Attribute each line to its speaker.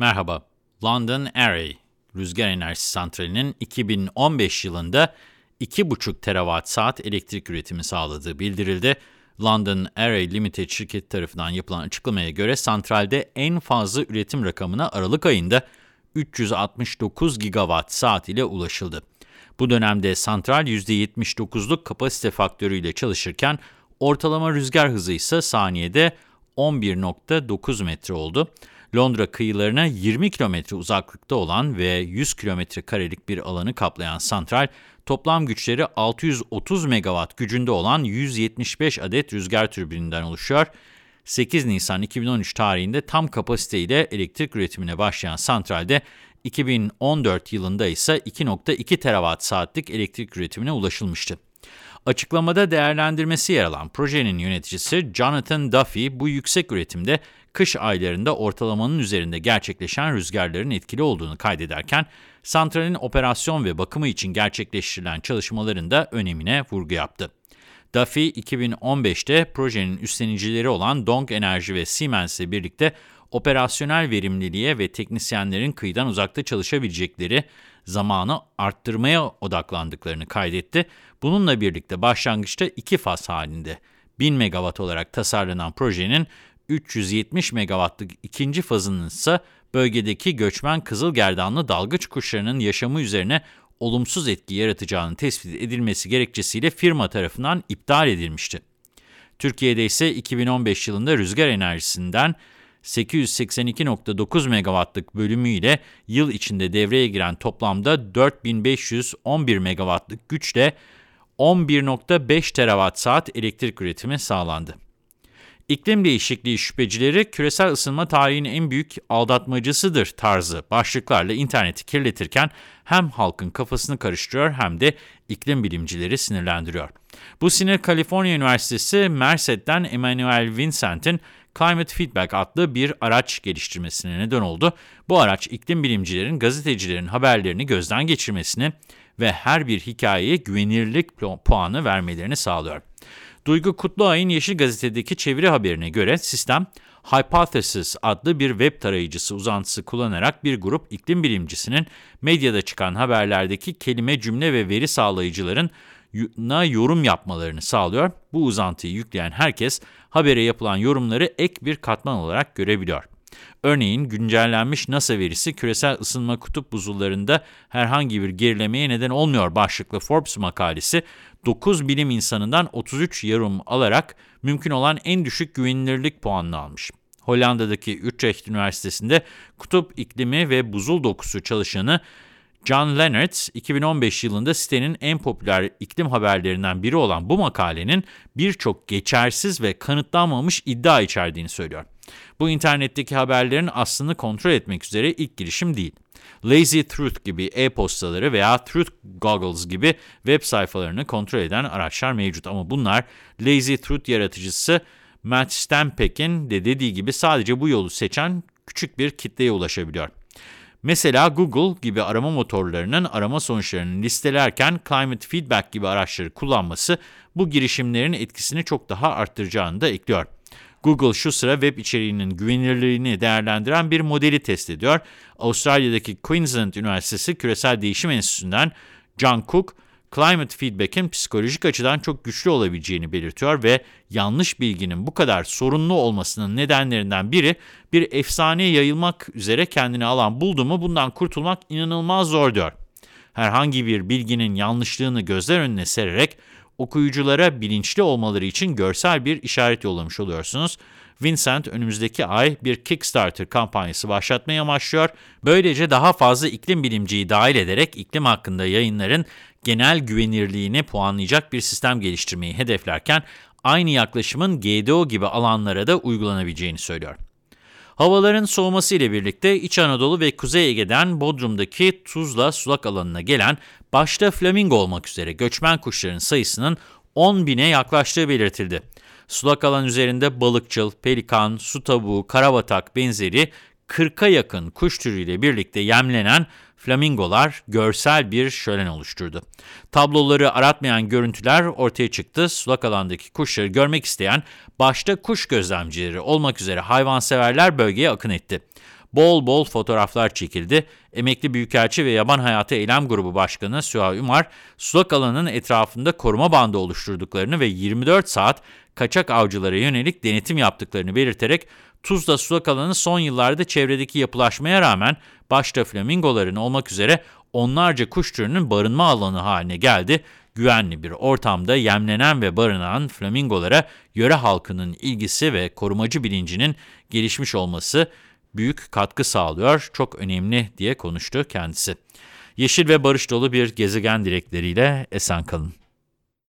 Speaker 1: Merhaba, London Array rüzgar enerjisi santralinin 2015 yılında 2,5 terawatt saat elektrik üretimi sağladığı bildirildi. London Array Limited şirketi tarafından yapılan açıklamaya göre santralde en fazla üretim rakamına Aralık ayında 369 gigawatt saat ile ulaşıldı. Bu dönemde santral %79'luk kapasite faktörüyle çalışırken ortalama rüzgar hızı ise saniyede 11.9 metre oldu. Londra kıyılarına 20 kilometre uzaklıkta olan ve 100 kilometre karelik bir alanı kaplayan santral, toplam güçleri 630 megawatt gücünde olan 175 adet rüzgar türbininden oluşuyor. 8 Nisan 2013 tarihinde tam kapasiteyle elektrik üretimine başlayan santralde 2014 yılında ise 2.2 terawatt saatlik elektrik üretimine ulaşılmıştı. Açıklamada değerlendirmesi yer alan projenin yöneticisi Jonathan Duffy, bu yüksek üretimde kış aylarında ortalamanın üzerinde gerçekleşen rüzgarların etkili olduğunu kaydederken, santralin operasyon ve bakımı için gerçekleştirilen çalışmaların da önemine vurgu yaptı. Duffy, 2015'te projenin üstlenicileri olan Dong Enerji ve Siemens ile birlikte operasyonel verimliliğe ve teknisyenlerin kıyıdan uzakta çalışabilecekleri zamanı arttırmaya odaklandıklarını kaydetti. Bununla birlikte başlangıçta iki faz halinde 1000 megawatt olarak tasarlanan projenin 370 megawattlık ikinci fazının ise bölgedeki göçmen kızılgerdanlı dalgıç kuşlarının yaşamı üzerine olumsuz etki yaratacağını tespit edilmesi gerekçesiyle firma tarafından iptal edilmişti. Türkiye'de ise 2015 yılında rüzgar enerjisinden 882.9 megawattlık bölümüyle yıl içinde devreye giren toplamda 4511 megawattlık güçle 11.5 terawatt saat elektrik üretimi sağlandı. İklim değişikliği şüphecileri küresel ısınma tarihinin en büyük aldatmacısıdır tarzı başlıklarla interneti kirletirken hem halkın kafasını karıştırıyor hem de iklim bilimcileri sinirlendiriyor. Bu sinir Kaliforniya Üniversitesi Merced'den Emmanuel Vincent'in Climate Feedback adlı bir araç geliştirmesine neden oldu. Bu araç iklim bilimcilerin gazetecilerin haberlerini gözden geçirmesini ve her bir hikayeye güvenirlik puanı vermelerini sağlıyor. Duygu Kutluay'ın Yeşil Gazete'deki çeviri haberine göre sistem, Hypothesis adlı bir web tarayıcısı uzantısı kullanarak bir grup iklim bilimcisinin medyada çıkan haberlerdeki kelime, cümle ve veri sağlayıcıların na yorum yapmalarını sağlıyor. Bu uzantıyı yükleyen herkes habere yapılan yorumları ek bir katman olarak görebiliyor. Örneğin güncellenmiş NASA verisi küresel ısınma kutup buzullarında herhangi bir gerilemeye neden olmuyor başlıklı Forbes makalesi 9 bilim insanından 33 yorum alarak mümkün olan en düşük güvenilirlik puanını almış. Hollanda'daki Utrecht Üniversitesi'nde kutup iklimi ve buzul dokusu çalışanı John Leonard, 2015 yılında sitenin en popüler iklim haberlerinden biri olan bu makalenin birçok geçersiz ve kanıtlanmamış iddia içerdiğini söylüyor. Bu internetteki haberlerin aslını kontrol etmek üzere ilk girişim değil. Lazy Truth gibi e-postaları veya Truth Goggles gibi web sayfalarını kontrol eden araçlar mevcut ama bunlar Lazy Truth yaratıcısı Matt Stampeck'in de dediği gibi sadece bu yolu seçen küçük bir kitleye ulaşabiliyor. Mesela Google gibi arama motorlarının arama sonuçlarını listelerken Climate Feedback gibi araçları kullanması bu girişimlerin etkisini çok daha arttıracağını da ekliyor. Google şu sıra web içeriğinin güvenilirliğini değerlendiren bir modeli test ediyor. Avustralya'daki Queensland Üniversitesi Küresel Değişim Enstitüsü'nden John Cook, Climate Feedback'in psikolojik açıdan çok güçlü olabileceğini belirtiyor ve yanlış bilginin bu kadar sorunlu olmasının nedenlerinden biri bir efsane yayılmak üzere kendini alan buldu mu bundan kurtulmak inanılmaz zor diyor. Herhangi bir bilginin yanlışlığını gözler önüne sererek okuyuculara bilinçli olmaları için görsel bir işaret yollamış oluyorsunuz. Vincent önümüzdeki ay bir Kickstarter kampanyası başlatmaya amaçlıyor. Böylece daha fazla iklim bilimciyi dahil ederek iklim hakkında yayınların genel güvenirliğini puanlayacak bir sistem geliştirmeyi hedeflerken aynı yaklaşımın GDO gibi alanlara da uygulanabileceğini söylüyor. Havaların soğuması ile birlikte İç Anadolu ve Kuzey Ege'den Bodrum'daki Tuzla sulak alanına gelen başta flamingo olmak üzere göçmen kuşların sayısının 10 bine yaklaştığı belirtildi. Sulak alan üzerinde balıkçıl, pelikan, su tavuğu, karabatak benzeri 40'a yakın kuş türüyle birlikte yemlenen flamingolar görsel bir şölen oluşturdu. Tabloları aratmayan görüntüler ortaya çıktı. Sulak alandaki kuşları görmek isteyen başta kuş gözlemcileri olmak üzere hayvanseverler bölgeye akın etti. bol bol fotoğraflar çekildi. Emekli Büyükelçi ve Yaban Hayatı Eylem Grubu Başkanı Süha Ümar, sulak alanın etrafında koruma bandı oluşturduklarını ve 24 saat kaçak avcılara yönelik denetim yaptıklarını belirterek, Tuzla sulak alanı son yıllarda çevredeki yapılaşmaya rağmen başta flamingoların olmak üzere onlarca kuş türünün barınma alanı haline geldi. Güvenli bir ortamda yemlenen ve barınan flamingolara yöre halkının ilgisi ve korumacı bilincinin gelişmiş olması büyük katkı sağlıyor, çok önemli diye konuştu kendisi. Yeşil ve barış dolu bir gezegen dilekleriyle esen kalın.